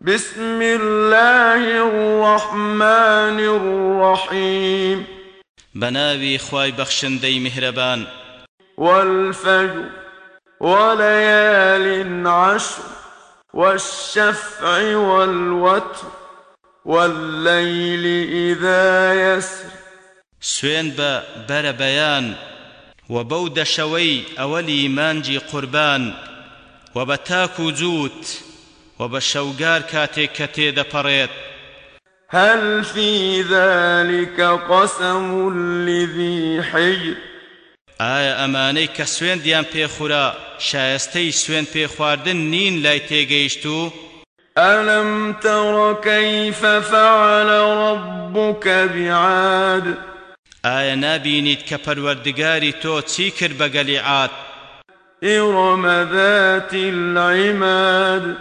بسم الله الرحمن الرحيم. بەناوی خوای بەخشندەی میهرەبان والفجر وليال عشر والشفع والوتر والليل إذا يسر. سوێند بە بەرەبەیان و بە دە شەوی ئەوەڵی مانگی قوربان وبتاكو جوت وبشوقار كاتي كتي دپريت هل في ذلك قسم لذي حجر. ئایا ئەمانەی کە سوێندیان پێخورا شایستەی سوێن پێخواردن نین لای تێگەیشت و؟ ألم تر كيف فعل ربك بعاد؟ کە پەروەردگاری تۆ چی کرد بە گەلیعات إرم ذات العماد.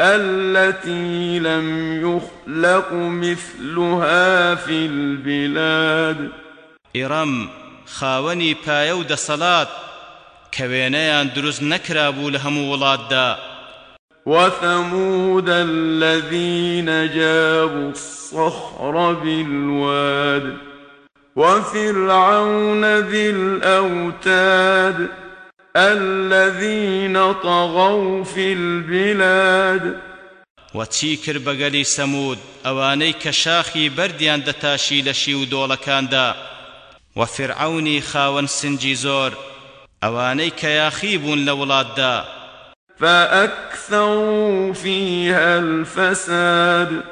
التي لم يخلق مثلها في البلاد. ئێڕەم خاوەنی پایە و دەسەڵات کە وێنەیان دروست نەکرابوو لە هەموو وڵاتدا وثمود الذين جابوا الصخر بالواد وفرعون ذي الأوتاد. الذين طغوا في البلاد. وچی کرد بەگەلی سەمود ئەوانەی کە شاخی بەردیان دەتاشی لە شی و دۆڵەکاندا و فرعونی خاوەن سنجی زۆر ئەوانەی کە یاخی بوون لە وڵاتدا فأكثروا فيها الفساد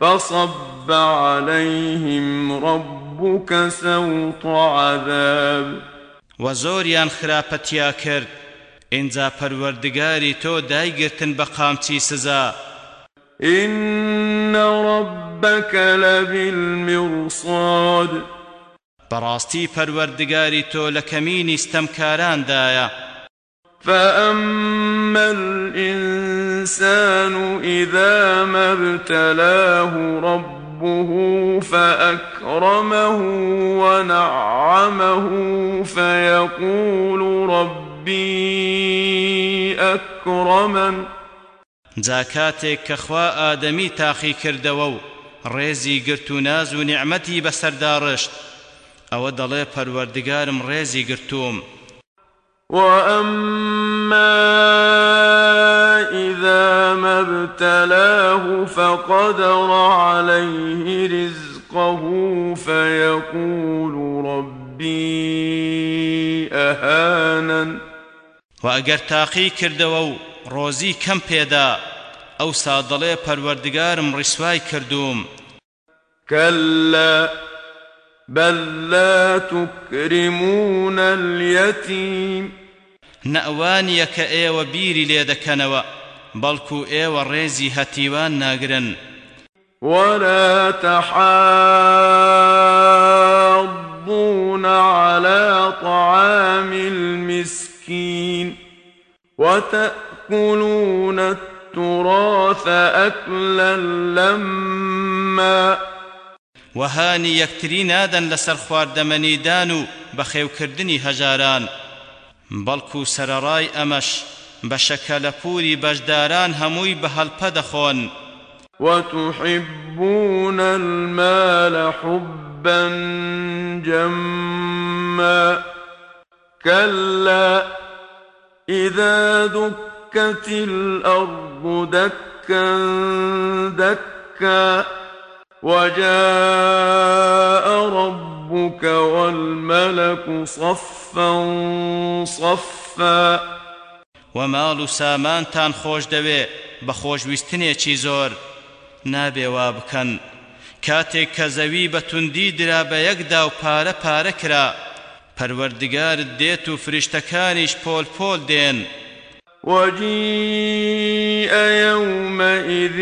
فصب عليهم ربك سوط عذاب. و زۆریان خراپەتیا کرد. ئینجا پەروەردگاری تۆ دایگرتن بە قامچی سزا. إن ربك لبالمرصاد بەڕاستی پەروەردگاری تۆ لە کەمینی ستەمکاراندایە. فأما الإنسان إذا ما ابتلاه ربه فأكرمه ونعمه فيقول ربي أكرمن. جا کاتێک کە خوا ئادەمی تاقی کردەوە و ڕێزی گرت و ناز و نیعمەتی بەسەرداڕشت ئەوە دەڵێ پەروەردگارم ڕێزی گرتووم. وأما إذا ما ابتلاه فقدر عليه رزقه فيقول ربي أهانا. وأجر تاقي كردو روزي كم بيدا أو صادلي پروردگارم رسواي كردوم. كلا بل لا تكرمون اليتيم. نأوانيك ايوة بيري ليدكنوا بلكو ايوة ريزي هتيوان ناقرن. ولا تحاضون على طعام المسكين وتأكلون التراث أكلا لما وهانی یەکتری نادەن لەسەر خواردەمەنیدان و بەخێوکردنی هەژاران بەڵکو سەرەڕای ئەمەش بە شەکەلەپوری بەشداران هەمووی بە هەڵپە وتحبون المال حبا جما. كلا إذا دكت الأرض دكا دكا وجاء ربك والملك صفا صفا. وماڵ و سامانتان خۆش دەوێ بە خۆشویستنێکی زۆر نابێ وا بکەن. کاتێک کە زەوی بە توندی درا بە یەکدا و پارە پارە کرا پەروەردگارت دێت و فریشتەکانیش پۆل پۆل دێن. وجيء يومئذ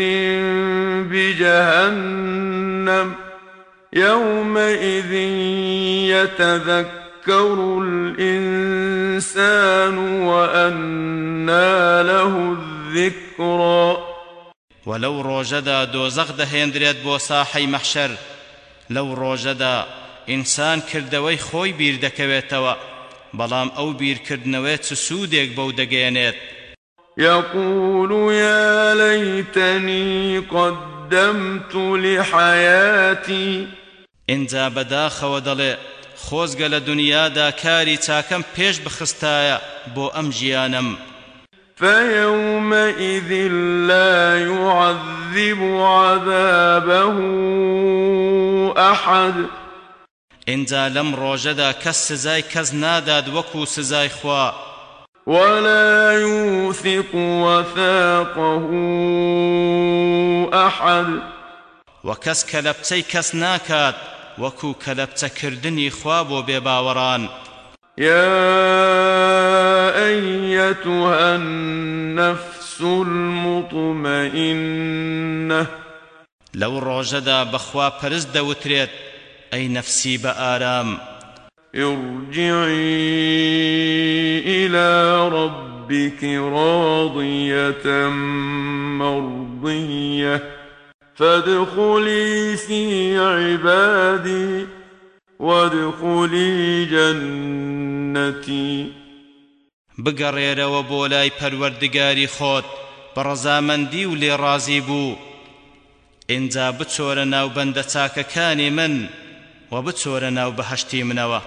بجهنم يومئذ يتذكر الإنسان وأنى له الذكرى. ولو ڕۆژەدا دۆزەق دەهێندرێت بۆ ساحەی مەحشەر لەو ڕۆژەدا ئینسان کردەوەی خۆی بیر دەکەوێتەوە بەڵام ئەو بیرکردنەوەی چ سوودێک بەو دەگەێنێت يقول يا ليتني قدمت لحياتي ئینجا بەداخەوە دەڵێ خۆزگە لە دنیادا کاری چاکەم پێش بخستایە بۆ ئەم ژیانم فيومئذ لا يعذب عذابه أحد. ئینجا لەم ڕۆژەدا کەس سزای کەس ناداد وەکو سزای خوا. ولا يوثق وثاقه أحد. وەکەس کە لە بچەی کەس ناکات وەکو کە لە بچەکردنی خوا أيتها النفس المطمئنة؟ لەو ڕۆژەدا بەخوا پەرست دەوترێت ئەی نەفسی بە ئارام ارجعي إلى ربك راضية مرضية فادخلي في عبادي وادخلي جنتي. بگەڕێرەوە بۆ لای پەروەردگاری خۆت بە ڕەزامەندی و لێ ڕازی بوو. ئینجا بچۆرە ناو بەندە چاکەکانی من و بچۆرە ناو بەهەشتی منەوە.